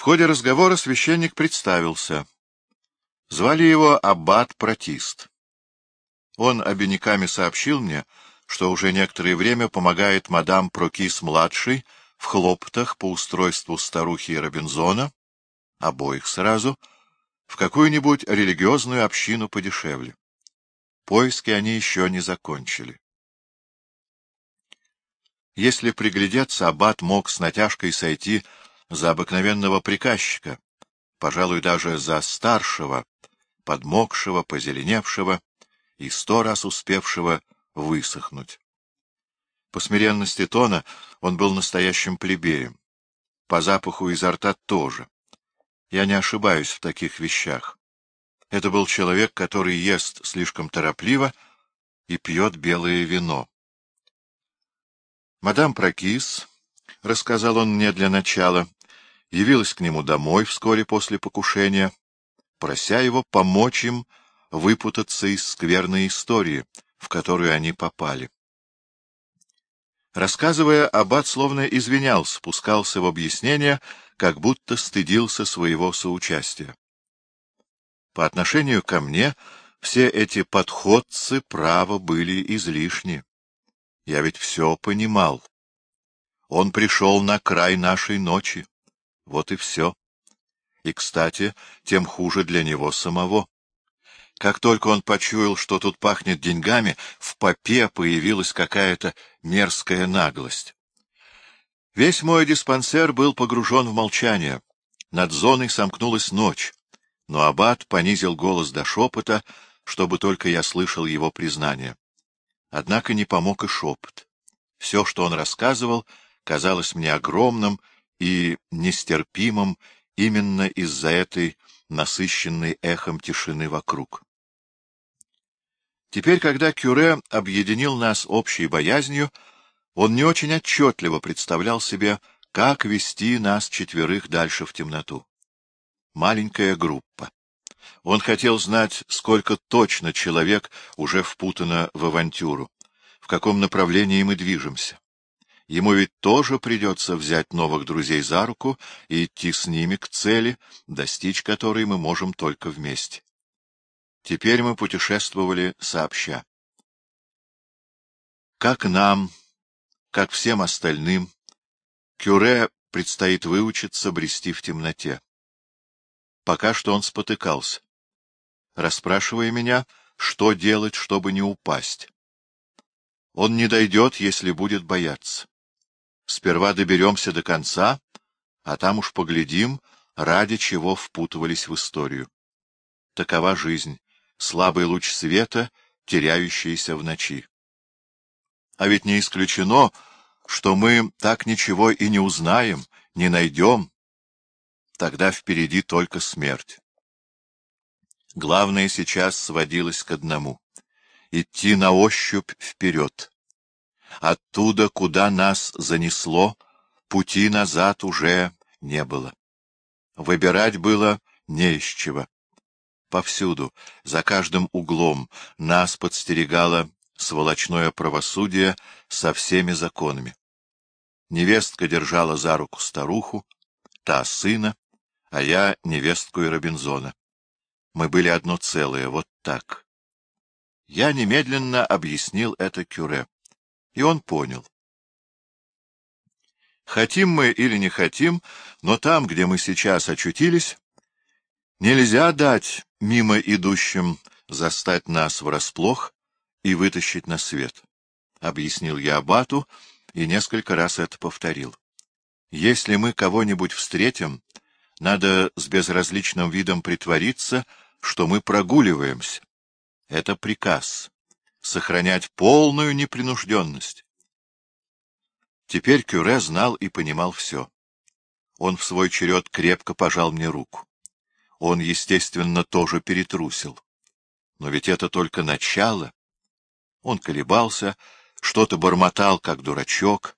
В ходе разговора священник представился. Звали его Аббат Протист. Он обиняками сообщил мне, что уже некоторое время помогает мадам Прокис-младшей в хлоптах по устройству старухи Робинзона, обоих сразу, в какую-нибудь религиозную общину подешевле. Поиски они еще не закончили. Если приглядеться, аббат мог с натяжкой сойти за обыкновенного приказчика, пожалуй, даже за старшего, подмокшего, позеленевшего и сто раз успевшего высохнуть. По смиренности тона он был настоящим плебеем, по запаху изо рта тоже. Я не ошибаюсь в таких вещах. Это был человек, который ест слишком торопливо и пьет белое вино. Мадам Прокис, — рассказал он мне для начала, — явилась к нему домой вскоре после покушения, прося его помочь им выпутаться из скверной истории, в которую они попали. Рассказывая, аббат словно извинялся, спускался в объяснение, как будто стыдился своего соучастия. По отношению ко мне все эти подходцы, право, были излишни. Я ведь все понимал. Он пришел на край нашей ночи. Вот и все. И, кстати, тем хуже для него самого. Как только он почуял, что тут пахнет деньгами, в попе появилась какая-то мерзкая наглость. Весь мой диспансер был погружен в молчание. Над зоной сомкнулась ночь, но аббат понизил голос до шепота, чтобы только я слышал его признание. Однако не помог и шепот. Все, что он рассказывал, казалось мне огромным и нестерпимым именно из-за этой насыщенной эхом тишины вокруг. Теперь, когда Кюре объединил нас общей боязнью, он не очень отчетливо представлял себе, как вести нас четверых дальше в темноту. Маленькая группа. Он хотел знать, сколько точно человек уже впутано в авантюру, в каком направлении мы движемся. Ему ведь тоже придется взять новых друзей за руку и идти с ними к цели, достичь которой мы можем только вместе. Теперь мы путешествовали сообща. Как нам, как всем остальным, Кюре предстоит выучиться брести в темноте. Пока что он спотыкался, расспрашивая меня, что делать, чтобы не упасть. Он не дойдет, если будет бояться. Сперва доберемся до конца, а там уж поглядим, ради чего впутывались в историю. Такова жизнь, слабый луч света, теряющийся в ночи. А ведь не исключено, что мы так ничего и не узнаем, не найдем, Тогда впереди только смерть. Главное сейчас сводилось к одному — идти на ощупь вперед. Оттуда, куда нас занесло, пути назад уже не было. Выбирать было не из чего. Повсюду, за каждым углом, нас подстерегало сволочное правосудие со всеми законами. Невестка держала за руку старуху, та сына, а я невестку и Робинзона. Мы были одно целое, вот так. Я немедленно объяснил это Кюре, и он понял. Хотим мы или не хотим, но там, где мы сейчас очутились, нельзя дать мимо идущим застать нас врасплох и вытащить на свет. Объяснил я Абату и несколько раз это повторил. Если мы кого-нибудь встретим, надо с безразличным видом притвориться, что мы прогуливаемся. Это приказ — сохранять полную непринужденность. Теперь Кюре знал и понимал все. Он в свой черед крепко пожал мне руку. Он, естественно, тоже перетрусил. Но ведь это только начало. Он колебался, что-то бормотал, как дурачок.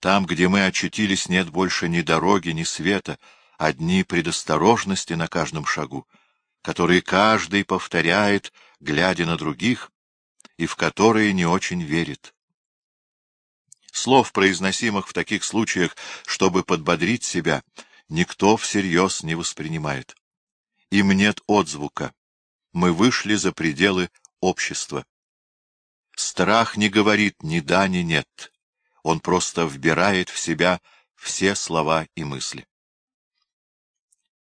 Там, где мы очутились, нет больше ни дороги, ни света — одни предосторожности на каждом шагу, которые каждый повторяет, глядя на других, и в которые не очень верит. Слов, произносимых в таких случаях, чтобы подбодрить себя, никто всерьез не воспринимает. Им нет отзвука. Мы вышли за пределы общества. Страх не говорит ни да, ни нет. Он просто вбирает в себя все слова и мысли.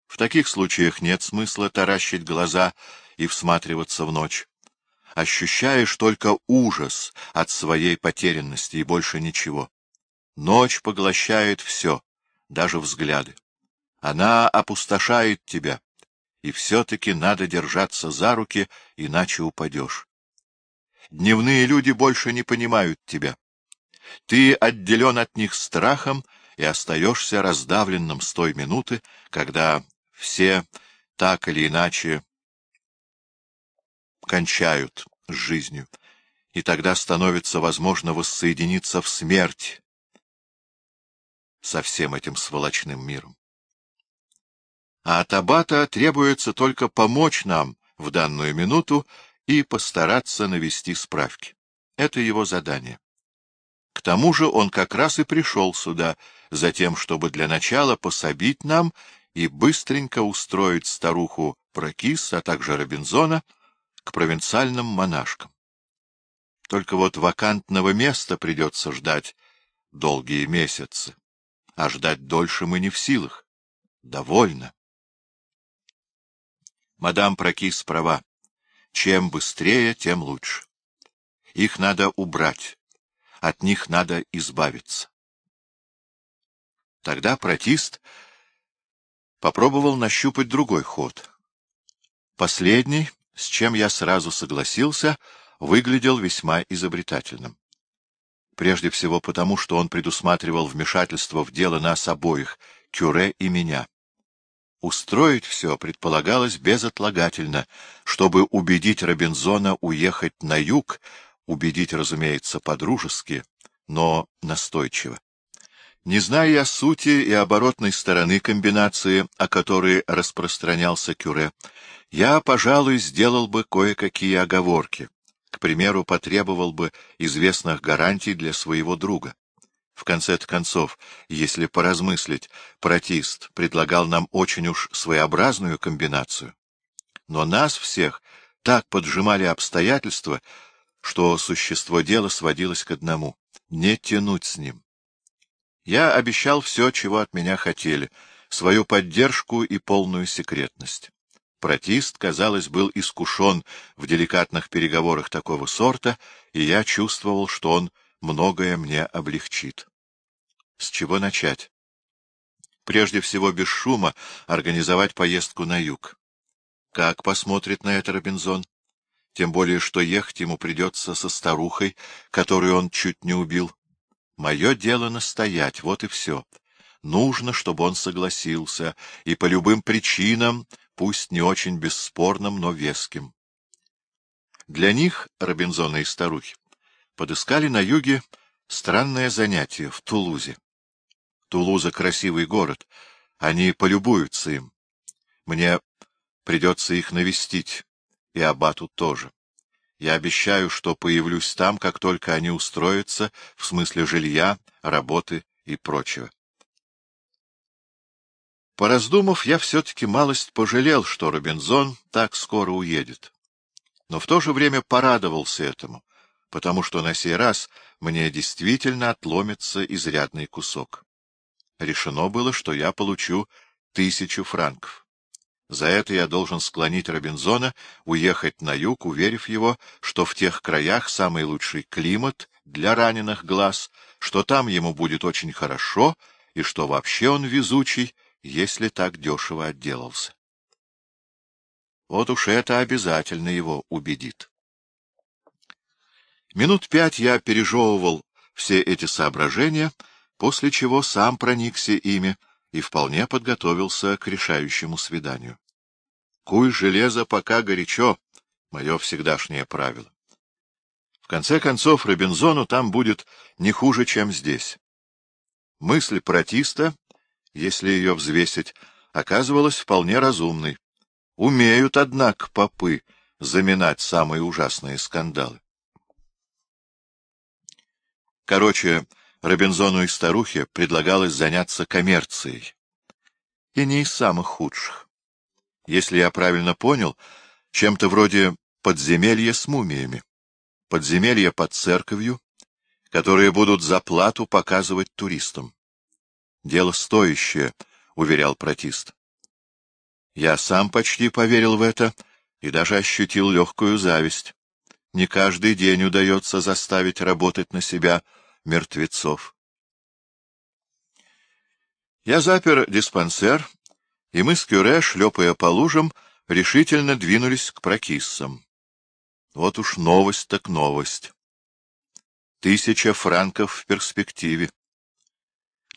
В таких случаях нет смысла таращить глаза и всматриваться в ночь. Ощущаешь только ужас от своей потерянности и больше ничего. Ночь поглощает все, даже взгляды. Она опустошает тебя, и все-таки надо держаться за руки, иначе упадешь. Дневные люди больше не понимают тебя. Ты отделен от них страхом и остаешься раздавленным с той минуты, когда все так или иначе кончают с жизнью, и тогда становится возможно воссоединиться в смерть со всем этим сволочным миром. А от Аббата требуется только помочь нам в данную минуту и постараться навести справки. Это его задание. К тому же он как раз и пришел сюда, за тем, чтобы для начала пособить нам и быстренько устроить старуху Прокис, а также Робинзона, к провинциальным монашкам. Только вот вакантного места придется ждать долгие месяцы, а ждать дольше мы не в силах. Довольно. Мадам Прокис права. Чем быстрее, тем лучше. Их надо убрать, от них надо избавиться. Тогда протист попробовал нащупать другой ход. Последний с чем я сразу согласился, выглядел весьма изобретательным. Прежде всего потому, что он предусматривал вмешательство в дело нас обоих, Кюре и меня. Устроить все предполагалось безотлагательно, чтобы убедить Робинзона уехать на юг, убедить, разумеется, по-дружески, но настойчиво. Не зная о сути и оборотной стороны комбинации, о которой распространялся Кюре, я, пожалуй, сделал бы кое-какие оговорки. К примеру, потребовал бы известных гарантий для своего друга. В конце концов, если поразмыслить, протист предлагал нам очень уж своеобразную комбинацию. Но нас всех так поджимали обстоятельства, что существо дела сводилось к одному — не тянуть с ним. Я обещал все, чего от меня хотели, свою поддержку и полную секретность. Протист, казалось, был искушен в деликатных переговорах такого сорта, и я чувствовал, что он многое мне облегчит. С чего начать? Прежде всего, без шума организовать поездку на юг. Как посмотрит на это Робинзон? Тем более, что ехать ему придется со старухой, которую он чуть не убил. Мое дело настоять, вот и все. Нужно, чтобы он согласился, и по любым причинам пусть не очень бесспорным, но веским. Для них, Робинзона и старухи, подыскали на юге странное занятие в Тулузе. Тулуза — красивый город, они полюбуются им. Мне придется их навестить, и Абату тоже. Я обещаю, что появлюсь там, как только они устроятся, в смысле жилья, работы и прочего. Пораздумав, я все-таки малость пожалел, что Робинзон так скоро уедет. Но в то же время порадовался этому, потому что на сей раз мне действительно отломится изрядный кусок. Решено было, что я получу тысячу франков. За это я должен склонить Робинзона уехать на юг, уверив его, что в тех краях самый лучший климат для раненых глаз, что там ему будет очень хорошо и что вообще он везучий, если так дешево отделался. Вот уж это обязательно его убедит. Минут пять я пережевывал все эти соображения, после чего сам проникся ими и вполне подготовился к решающему свиданию. Куй железо пока горячо — мое всегдашнее правило. В конце концов, Робинзону там будет не хуже, чем здесь. Мысль протиста если ее взвесить, оказывалась вполне разумной. Умеют, однако, попы заминать самые ужасные скандалы. Короче, Робинзону и старухе предлагалось заняться коммерцией. и не из самых худших. Если я правильно понял, чем-то вроде подземелья с мумиями, подземелья под церковью, которые будут за плату показывать туристам. Дело стоящее, — уверял протист. Я сам почти поверил в это и даже ощутил легкую зависть. Не каждый день удается заставить работать на себя мертвецов. Я запер диспансер, и мы с Кюре, шлепая по лужам, решительно двинулись к прокиссам. Вот уж новость так новость. Тысяча франков в перспективе.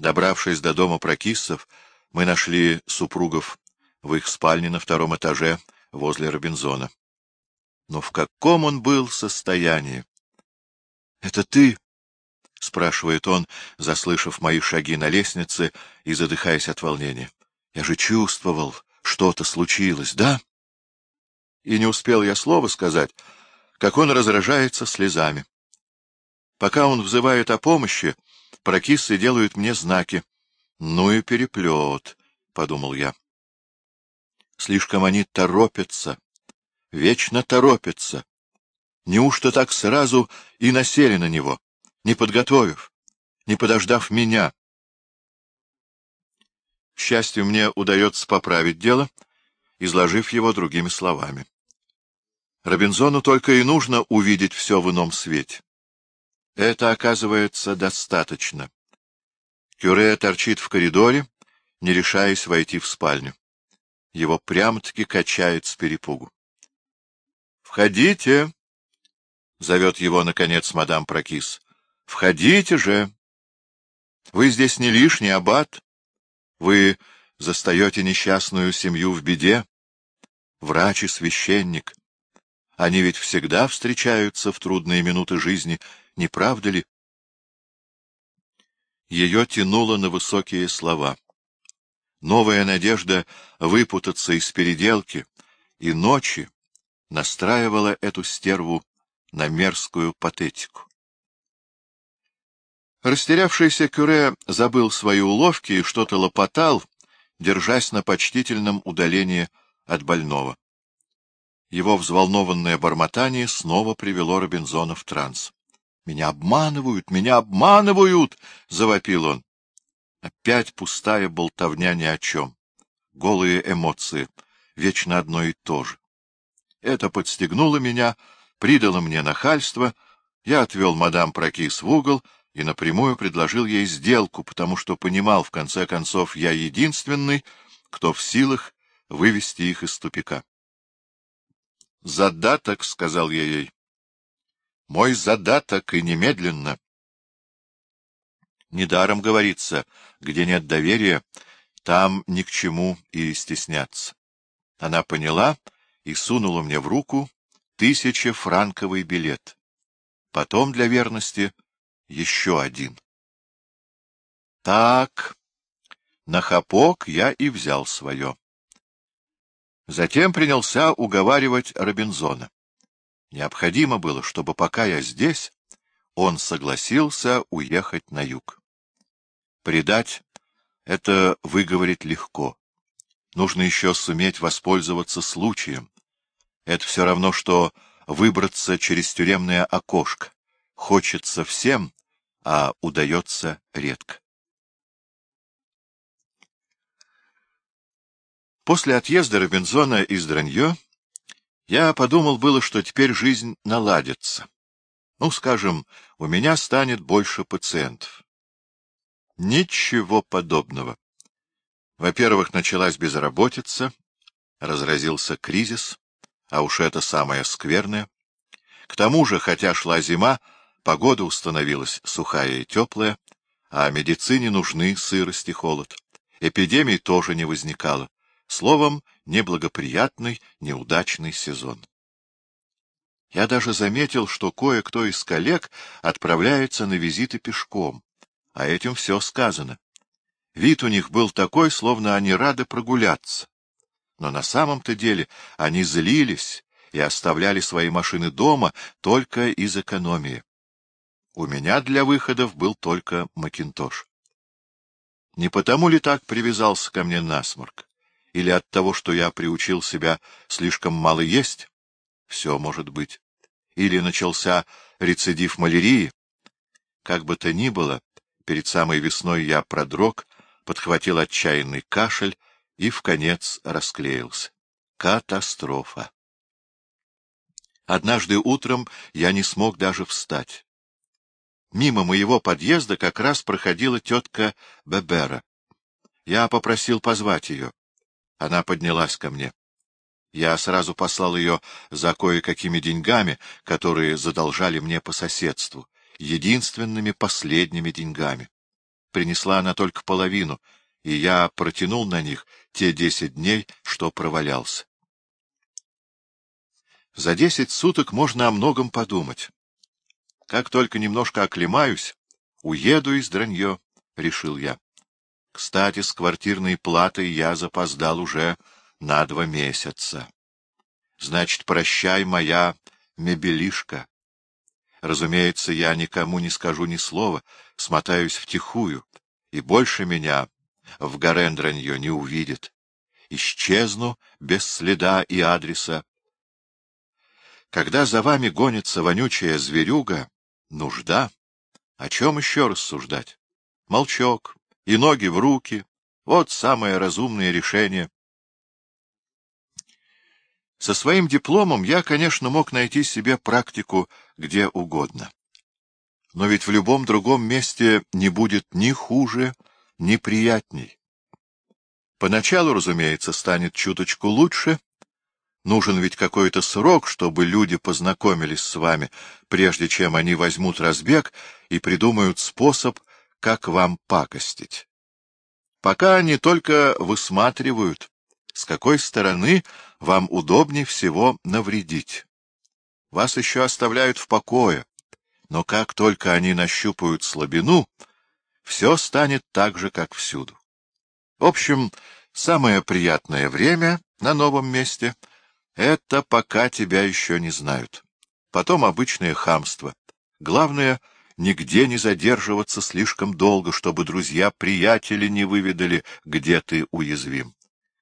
Добравшись до дома прокиссов, мы нашли супругов в их спальне на втором этаже возле Робинзона. Но в каком он был состоянии? — Это ты? — спрашивает он, заслышав мои шаги на лестнице и задыхаясь от волнения. — Я же чувствовал, что-то случилось, да? И не успел я слова сказать, как он разражается слезами. Пока он взывает о помощи, прокиссы делают мне знаки. Ну и переплет, — подумал я. Слишком они торопятся, вечно торопятся. Неужто так сразу и насели на него, не подготовив, не подождав меня? К счастью, мне удается поправить дело, изложив его другими словами. Робинзону только и нужно увидеть все в ином свете. Это, оказывается, достаточно. Кюре торчит в коридоре, не решаясь войти в спальню. Его прям-таки качает с перепугу. — Входите! — зовет его, наконец, мадам Прокис. — Входите же! Вы здесь не лишний, аббат. Вы застаете несчастную семью в беде. Врач и священник. Они ведь всегда встречаются в трудные минуты жизни, не правда ли? Ее тянуло на высокие слова. Новая надежда выпутаться из переделки и ночи настраивала эту стерву на мерзкую патетику. Растерявшийся Кюре забыл свои уловки и что-то лопотал, держась на почтительном удалении от больного. Его взволнованное бормотание снова привело Робинзона в транс. — Меня обманывают! Меня обманывают! — завопил он. Опять пустая болтовня ни о чем. Голые эмоции. Вечно одно и то же. Это подстегнуло меня, придало мне нахальство. Я отвел мадам Прокис в угол и напрямую предложил ей сделку, потому что понимал, в конце концов, я единственный, кто в силах вывести их из тупика. «Задаток», — сказал я ей. «Мой задаток, и немедленно». Недаром говорится, где нет доверия, там ни к чему и стесняться. Она поняла и сунула мне в руку тысячефранковый билет. Потом для верности еще один. Так, на хапок я и взял свое. Затем принялся уговаривать Робинзона. Необходимо было, чтобы пока я здесь, он согласился уехать на юг. Предать — это выговорить легко. Нужно еще суметь воспользоваться случаем. Это все равно, что выбраться через тюремное окошко. Хочется всем, а удается редко. После отъезда Робинзона из Дранье я подумал было, что теперь жизнь наладится. Ну, скажем, у меня станет больше пациентов. Ничего подобного. Во-первых, началась безработица, разразился кризис, а уж это самое скверное. К тому же, хотя шла зима, погода установилась сухая и теплая, а медицине нужны сырость и холод. Эпидемий тоже не возникало. Словом, неблагоприятный, неудачный сезон. Я даже заметил, что кое-кто из коллег отправляется на визиты пешком, а этим все сказано. Вид у них был такой, словно они рады прогуляться. Но на самом-то деле они злились и оставляли свои машины дома только из экономии. У меня для выходов был только Макинтош. Не потому ли так привязался ко мне насморк? Или от того, что я приучил себя слишком мало есть? Все может быть. Или начался рецидив малярии? Как бы то ни было, перед самой весной я продрог, подхватил отчаянный кашель и в конец расклеился. Катастрофа. Однажды утром я не смог даже встать. Мимо моего подъезда как раз проходила тетка Бебера. Я попросил позвать ее. Она поднялась ко мне. Я сразу послал ее за кое-какими деньгами, которые задолжали мне по соседству, единственными последними деньгами. Принесла она только половину, и я протянул на них те десять дней, что провалялся. За десять суток можно о многом подумать. Как только немножко оклемаюсь, уеду из Дранье, — решил я. Кстати, с квартирной платой я запоздал уже на два месяца. Значит, прощай, моя мебелишка. Разумеется, я никому не скажу ни слова, смотаюсь втихую, и больше меня в Гарендранье не увидит. Исчезну без следа и адреса, когда за вами гонится вонючая зверюга, нужда, о чем еще рассуждать? Молчок и ноги в руки — вот самое разумное решение. Со своим дипломом я, конечно, мог найти себе практику где угодно. Но ведь в любом другом месте не будет ни хуже, ни приятней. Поначалу, разумеется, станет чуточку лучше, Нужен ведь какой-то срок, чтобы люди познакомились с вами, прежде чем они возьмут разбег и придумают способ, как вам пакостить. Пока они только высматривают, с какой стороны вам удобнее всего навредить. Вас еще оставляют в покое, но как только они нащупают слабину, все станет так же, как всюду. В общем, самое приятное время на новом месте — это пока тебя еще не знают. Потом обычное хамство. Главное, нигде не задерживаться слишком долго, чтобы друзья-приятели не выведали, где ты уязвим.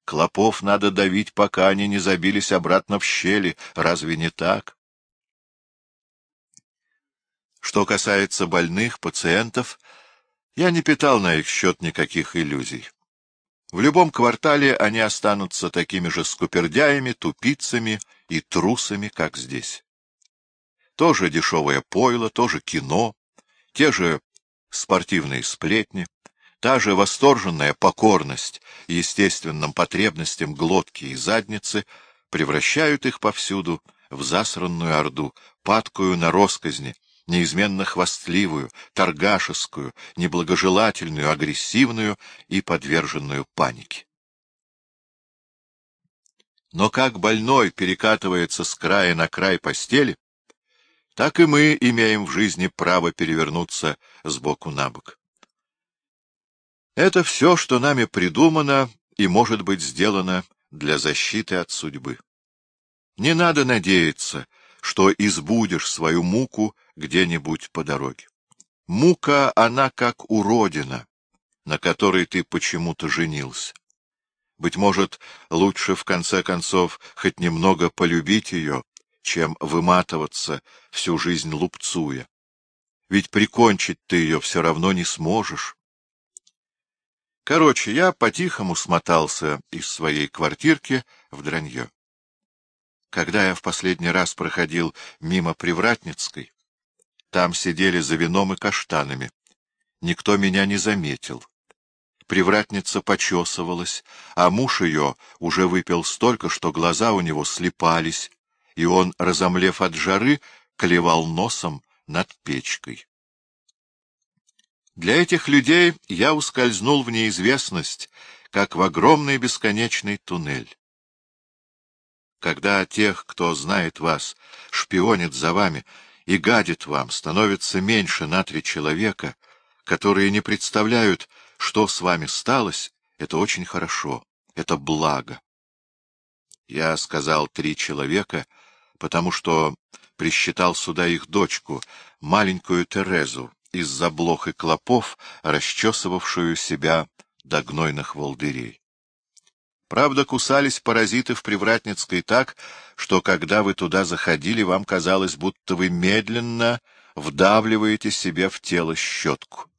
Клопов надо давить, пока они не забились обратно в щели. Разве не так? Что касается больных, пациентов, я не питал на их счет никаких иллюзий. В любом квартале они останутся такими же скупердяями, тупицами и трусами, как здесь. Тоже дешевое пойло, тоже кино, те же спортивные сплетни, та же восторженная покорность естественным потребностям глотки и задницы превращают их повсюду в засранную орду, падкую на росказни, неизменно хвастливую, торгашескую, неблагожелательную, агрессивную и подверженную панике. Но как больной перекатывается с края на край постели, так и мы имеем в жизни право перевернуться с боку на бок. Это все, что нами придумано и может быть сделано для защиты от судьбы. Не надо надеяться, что избудешь свою муку где-нибудь по дороге. Мука, она как уродина, на которой ты почему-то женился. Быть может, лучше, в конце концов, хоть немного полюбить ее, чем выматываться всю жизнь лупцуя. Ведь прикончить ты ее все равно не сможешь. Короче, я по-тихому смотался из своей квартирки в Дранье. Когда я в последний раз проходил мимо Привратницкой, там сидели за вином и каштанами. Никто меня не заметил. Привратница почесывалась, а муж ее уже выпил столько, что глаза у него слепались, и он, разомлев от жары, клевал носом над печкой. Для этих людей я ускользнул в неизвестность, как в огромный бесконечный туннель. Когда тех, кто знает вас, шпионит за вами, и гадит вам, становится меньше на три человека, которые не представляют, что с вами сталось, это очень хорошо, это благо. Я сказал три человека, потому что присчитал сюда их дочку, маленькую Терезу, из-за блох и клопов, расчесывавшую себя до гнойных волдырей. Правда, кусались паразиты в Привратницкой так, что, когда вы туда заходили, вам казалось, будто вы медленно вдавливаете себе в тело щетку.